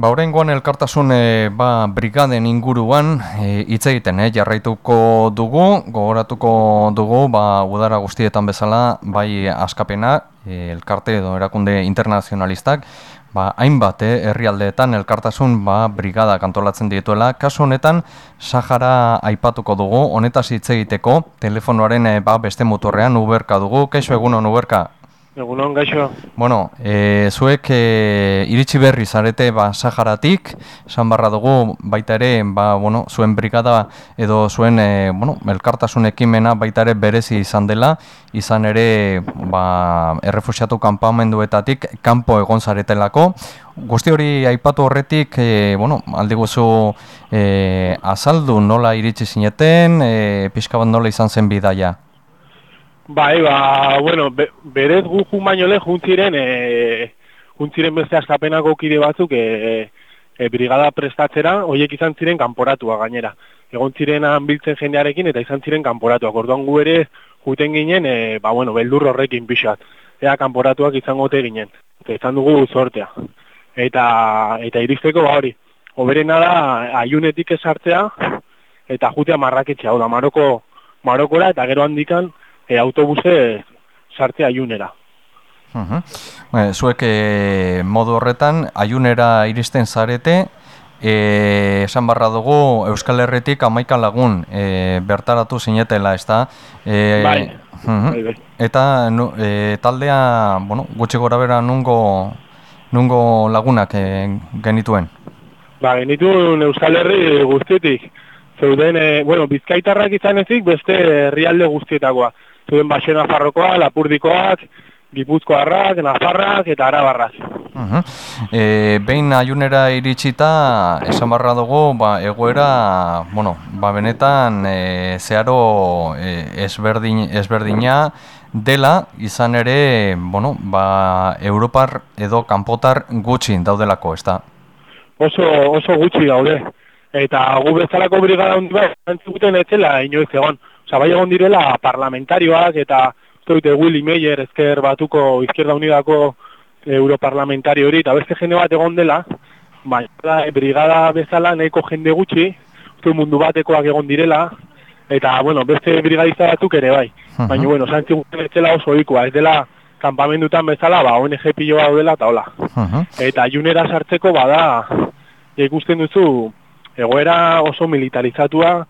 Ba, horrengoan elkartasun e, ba, brigaden inguruan e, hitz egiten, eh, jarraituko dugu, gogoratuko dugu, ba, udara guztietan bezala, bai askapena, e, elkarte edo erakunde internazionalistak, ba, hainbat eh, herrialdeetan elkartasun ba, brigada kantolatzen dituela. Kasu honetan, Sahara aipatuko dugu, honetaz hitz egiteko, telefonoaren e, ba, beste muturrean uberka dugu. Kaixo egunon uberka? Egunon, gaixo. Bueno, e, zuek e, iritsi berri zarete ba, Saharatik, esan barra dugu baita ere, ba, bueno, zuen brigada edo zuen e, bueno, elkartasun ekimena baita ere berezi izan dela, izan ere ba, errefusiatu kanpamenduetatik kanpo egon zaretelako. Guzti hori aipatu horretik, e, bueno, aldi guzu e, azaldu nola iritsi zineten, e, pixka bat nola izan zen bidaia? Bai, ba, bueno, be, berez gu jun baino le juntziren, e, juntziren beste askapenako kide batzuk e, e, brigada prestatzera, horiek izan ziren kanporatua gainera. Egon ziren biltzen jendearekin eta izan ziren kanporatuak. Orduan gu ere juten ginen, e, ba, bueno, beldur horrekin pixat. Ea kanporatuak izango te ginen. Eta izan dugu sortea. Eta, eta iristeko, ba, hori, oberena da, aiunetik esartzea, eta jutea marraketzea, hau da, maroko, marokora, eta gero handikan, e, autobuse sartzea aiunera. Uh -huh. zuek e, modu horretan, aiunera iristen zarete, e, esan barra dugu Euskal Herretik amaika lagun e, bertaratu zinetela, ez da? E, bai. Eta nu, e, taldea, bueno, gutxi gora bera nungo, nungo lagunak e, genituen? Ba, genituen Euskal Herri guztietik. Zeuden, e, bueno, bizkaitarrak izan ezik beste herrialde guztietakoa zuen baxe Nafarrokoa, Lapurdikoak, Gipuzkoarrak, Nafarrak eta Arabarrak. Uh -huh. e, behin aiunera iritsita, esan barra dugu, ba, egoera, bueno, ba, benetan e, zeharo e, ezberdin, ezberdina dela, izan ere, bueno, ba, Europar edo kanpotar gutxi daudelako, ez da? Oso, oso gutxi daude. Eta gu bezalako brigada hundi bat, antzuguten etzela inoiz egon. Osa, bai egon direla parlamentarioak eta dute Willy Meyer ezker batuko izquierda unidako europarlamentario hori eta beste jende bat egon dela, bai, brigada bezala nahiko jende gutxi, uste mundu batekoak egon direla, eta, bueno, beste brigadista batzuk ere bai. Baina, bueno, santzi guztien etxela oso ikua, ez dela kampamendutan bezala, ba, ONG piloa dela eta hola. Eta junera sartzeko, bada, ikusten duzu, egoera oso militarizatua,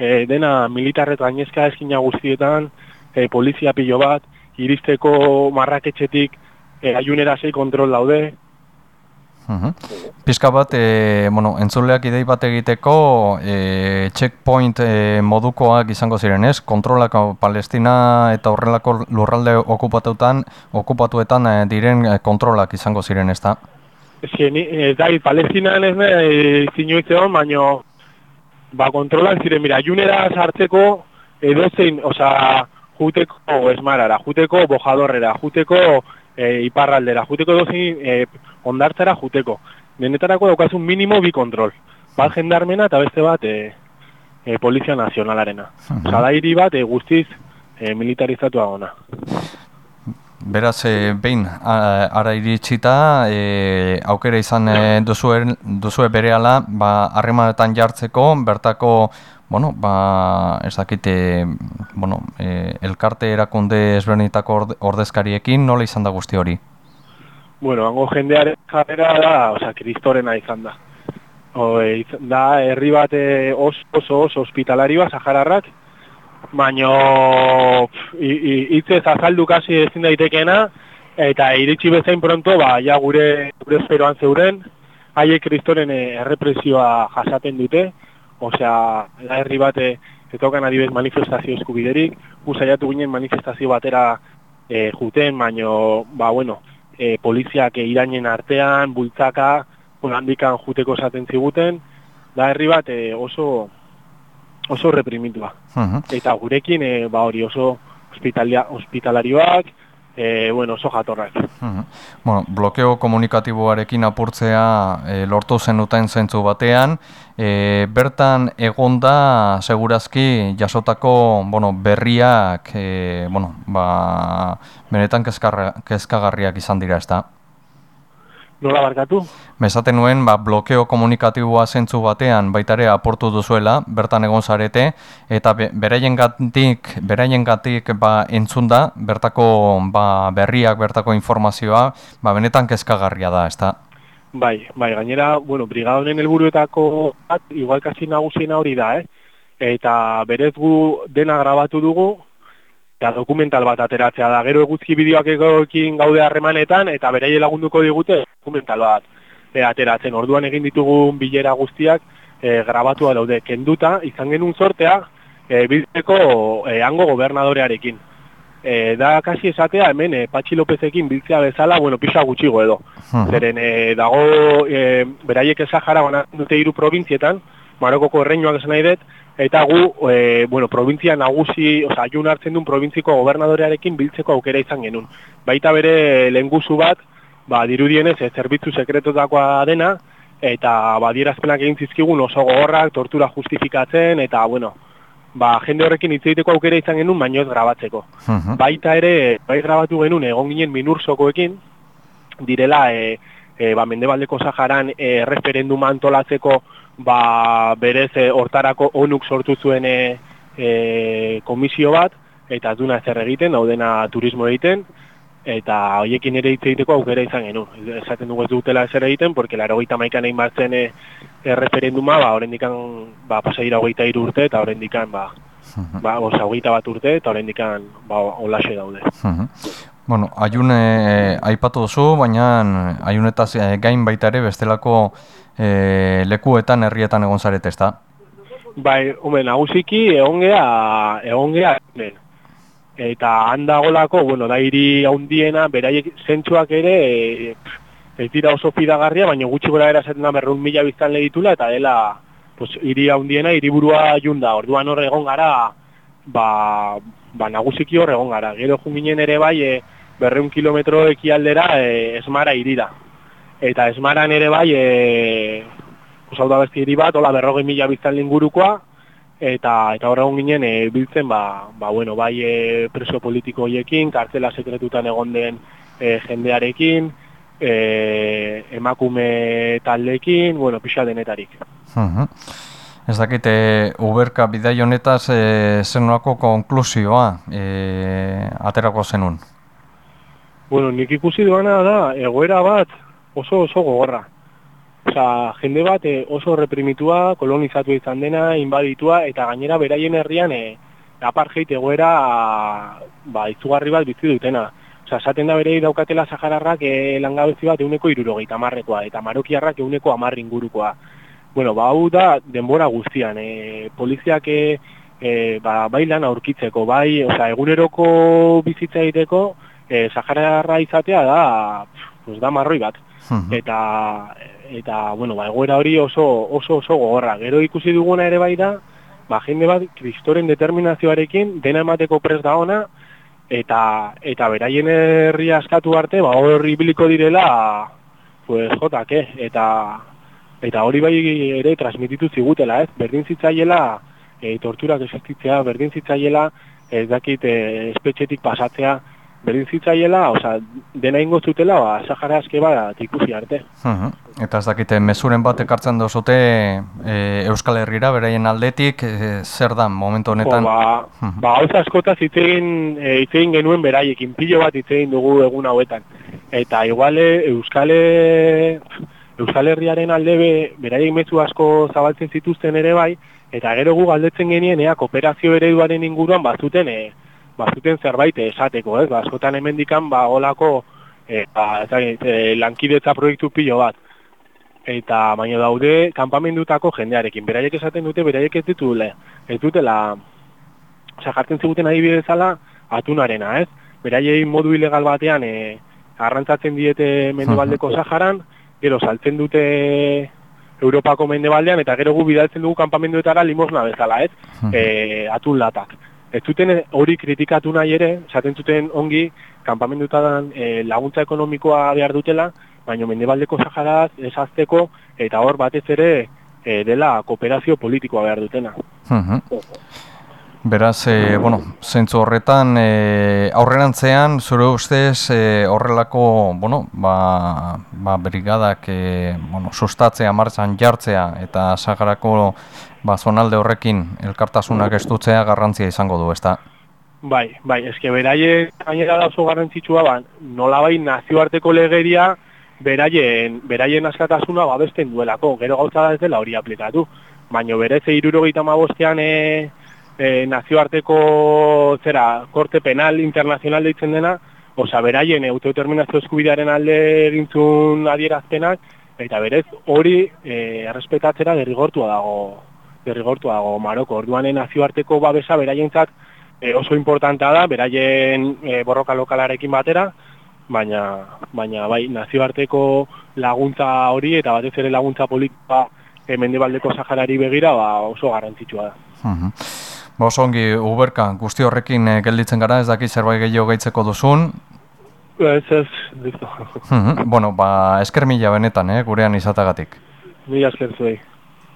e, dena militarret gainezka eskina guztietan, e, polizia pilo bat, iristeko marraketxetik e, aiunera zei kontrol daude. Pizka bat, e, bueno, entzuleak idei bat egiteko e, checkpoint e, modukoak izango ziren, ez? Kontrolak Palestina eta horrelako lurralde okupatuetan, okupatuetan e, diren kontrolak izango ziren, ez da? Ez da, Palestina ez ne, e, zinuitzeon, baino ba, kontrolan ziren, mira, junera sartzeko edozein, oza, juteko esmarara, juteko bojadorrera, juteko e, iparraldera, juteko edozein e, ondartzara juteko. Denetarako daukazun minimo bi kontrol. Bat jendarmena eta beste bat e, e, Polizia Nazionalarena. Oza, da hiri bat e, guztiz e, militarizatua gona. Beraz, e, behin, ara iritsita, e, aukera izan e, duzue, duzue bere ala, ba, harremanetan jartzeko, bertako, bueno, ba, ez dakite, bueno, e, elkarte erakunde ezberdinetako ordezkariekin, nola izan da guzti hori? Bueno, hango jendearen jarrera da, oza, kristorena izan da. O, e, da, herri bat oso, oso, oso hospitalarioa, zahararrak, baino hitzez azaldu kasi ezin daitekena eta iritsi bezain pronto ba ja gure gure esperoan zeuren haiek kristoren eh, errepresioa jasaten dute. Osea la herri bate etokan adibez manifestazio eskubiderik. Gu saiatu ginen manifestazio batera e, juten baino ba bueno e, poliziak irainen artean bultzaka handikan juteko esaten ziguten. Da herri bat oso oso reprimitua. Eta gurekin, e, ba hori oso hospitalarioak, e, bueno, oso jatorrak. Bueno, blokeo komunikatiboarekin apurtzea e, lortu zenuten zentzu batean, e, bertan egonda segurazki jasotako bueno, berriak e, bueno, ba, benetan kezkagarriak izan dira, ez da? Nola barkatu? Mesaten nuen, ba, blokeo komunikatiboa zentzu batean baitare aportu duzuela, bertan egon zarete, eta be, beraien gatik, beraien gatik ba, entzunda, bertako ba, berriak, bertako informazioa, ba, benetan kezkagarria da, ezta? Bai, bai, gainera, bueno, brigadonen helburuetako bat, igual kasi nagusiena hori da, eh? Eta berez gu dena grabatu dugu, eta dokumental bat ateratzea da. Gero eguzki bideoak egokin gaude harremanetan, eta beraie lagunduko digute dokumental bat e, ateratzen. Orduan egin ditugun bilera guztiak e, grabatua daude. Kenduta, izan genuen sortea, e, biltzeko e, hango gobernadorearekin. E, da kasi esatea hemen e, Patxi Lopezekin biltzea bezala, bueno, pisa gutxigo edo. Zeren e, dago e, beraiek esajara banan dute hiru provintzietan, Marokoko erreinuak esan nahi dut, eta gu, e, bueno, provintzia nagusi, oza, jun hartzen duen provintziko gobernadorearekin biltzeko aukera izan genuen. Baita bere lenguzu bat, ba, dirudienez, ez zerbitzu sekretotakoa dena, eta badierazpenak egin zizkigun oso gogorrak, tortura justifikatzen, eta, bueno, ba, jende horrekin hitz egiteko aukera izan genuen, baino ez grabatzeko. Baita ere, bai grabatu genuen, egon ginen minursokoekin, direla, e, e, ba, mendebaldeko Saharan e, referenduma antolatzeko ba, berez e, hortarako onuk sortu zuen e, komisio bat, eta ez duna ezer egiten, daudena turismo egiten, eta hoiekin ere hitz egiteko aukera izan genuen. Esaten dugu ez dutela ezer egiten, porque laro gaita maikan egin batzen e, e, referenduma, ba, horrendikan ba, pasaira hogeita iru urte, eta horrendikan ba, ba, oza, hogeita bat urte, eta horrendikan ba, olaxe daude. Bueno, aiune eh, aipatu duzu, baina aiunetaz eh, gain baita ere bestelako eh, lekuetan herrietan egon zaret ezta? Bai, humen, nagusiki egon gea, egon gea, eta handagolako, bueno, da hiri haundiena, beraiek zentsuak ere, e, ez dira oso fidagarria, baina gutxi gora era zaten da berrun mila biztan lehitula, eta dela, pues, hiri haundiena, hiriburua junda, orduan hor egon gara, ba, ba nagusiki hor egon gara. Gero junginen ere bai, e, berreun kilometro ekialdera e, esmara irida. Eta esmaran ere bai, e, hau da besti hiri bat, hola berrogei mila biztan lingurukoa, eta eta horregon ginen e, biltzen, ba, ba, bueno, bai e, preso politiko hoiekin, kartzela sekretutan egon den e, jendearekin, e, emakume taldeekin, bueno, pixa denetarik. Uh Ez dakite, Uberka bidai honetaz e, zenuako konklusioa e, aterako zenun? Bueno, nik ikusi duana da, egoera bat oso oso gogorra. Osa, jende bat eh, oso reprimitua, kolonizatu izan dena, inbaditua, eta gainera beraien herrian e, apartheid egoera ba, izugarri bat bizi dutena. Osa, esaten da berei daukatela Sahararrak e, langabezi bat euneko irurogeita marrekoa, eta marokiarrak euneko amarrin gurukoa. Bueno, ba, hau da denbora guztian, e, poliziak e, ba, bailan aurkitzeko, bai, osa, eguneroko bizitza egiteko, e, Sahararra izatea da, pues, da marroi bat. Eta, eta bueno, ba, egoera hori oso, oso, oso gogorra. Gero ikusi duguna ere bai da, ba, jende bat, kristoren determinazioarekin, dena emateko pres da ona, eta, eta beraien herria askatu arte, ba, hori biliko direla, pues, jotak, eh? Eta, eta hori bai ere transmititu zigutela, ez? Berdin zitzaiela, e, torturak esastitzea, berdin zitzaiela, ez dakit, e, espetxetik pasatzea, berdin zitzaiela, oza, dena ingo zutela, ba, Sahara aske bat ikusi arte. Eta ez dakite, mesuren bat ekartzen dozute e, Euskal Herriera, beraien aldetik, e, zer da, momentu honetan? ba, ba, hau zaskota zitzegin, e, genuen beraiekin, pilo bat itzegin dugu egun hauetan. Eta iguale, Euskale, Euskal Herriaren alde be, beraiek mezu asko zabaltzen zituzten ere bai, eta gero gu galdetzen genien, ea, kooperazio ereduaren inguruan bazuten, e, bazuten zerbait esateko, ez? Ba, askotan hemendikan ba holako eh ba, e, lankidetza proiektu pilo bat. Eta baina daude kanpamendutako jendearekin. Beraiek esaten dute, beraiek ez ditule. Ez dutela Osea, jartzen ziguten adibidez bezala atunarena, ez? Beraiei modu ilegal batean eh arrantzatzen diete Mendebaldeko Saharan, gero saltzen dute Europako mendebaldean eta gero gu bidaltzen dugu kanpamenduetara limosna bezala, ez? Eh, atun latak ez zuten hori kritikatu nahi ere, esaten zuten ongi, kanpamendutan e, laguntza ekonomikoa behar dutela, baina mendebaldeko saharaz esazteko, eta hor batez ere e, dela kooperazio politikoa behar dutena. Beraz, e, bueno, zentzu horretan, e, aurrerantzean, zure ustez, e, horrelako, bueno, ba, ba, brigadak, e, bueno, sustatzea, martxan jartzea, eta sagarako, ba, zonalde horrekin, elkartasunak estutzea garrantzia izango du, ezta? Bai, bai, eske beraien gainera da oso garrantzitsua, ba, nola bai nazioarteko legeria, beraien, beraien askatasuna babesten duelako, gero gauza da ez dela hori aplikatu. Baina berez, eirurogeita mabostean, e, nazioarteko zera, korte penal internazional deitzen dena, osa beraien autodeterminazio eskubidearen alde egintzun adierazpenak, eta berez hori e, errespetatzera derrigortua dago, derrigortua dago Maroko. Orduan nazioarteko babesa beraientzat e, oso importantea da, beraien e, borroka lokalarekin batera, baina, baina bai, nazioarteko laguntza hori eta batez ere laguntza politika e, mendebaldeko Saharari begira ba, oso garrantzitsua da. Ba, oso ongi, Uberka, guzti horrekin eh, gelditzen gara, ez daki zerbait gehiago gaitzeko duzun. Ez, ez, listo. bueno, ba, esker mila benetan, eh, gurean izatagatik. Mila esker zuei.